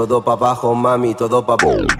todo pa' abajo, mami, todo pa' abajo.